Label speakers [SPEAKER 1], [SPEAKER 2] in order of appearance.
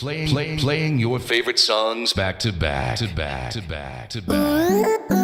[SPEAKER 1] Playing, playing, playing your favorite songs back to back to back to back to back.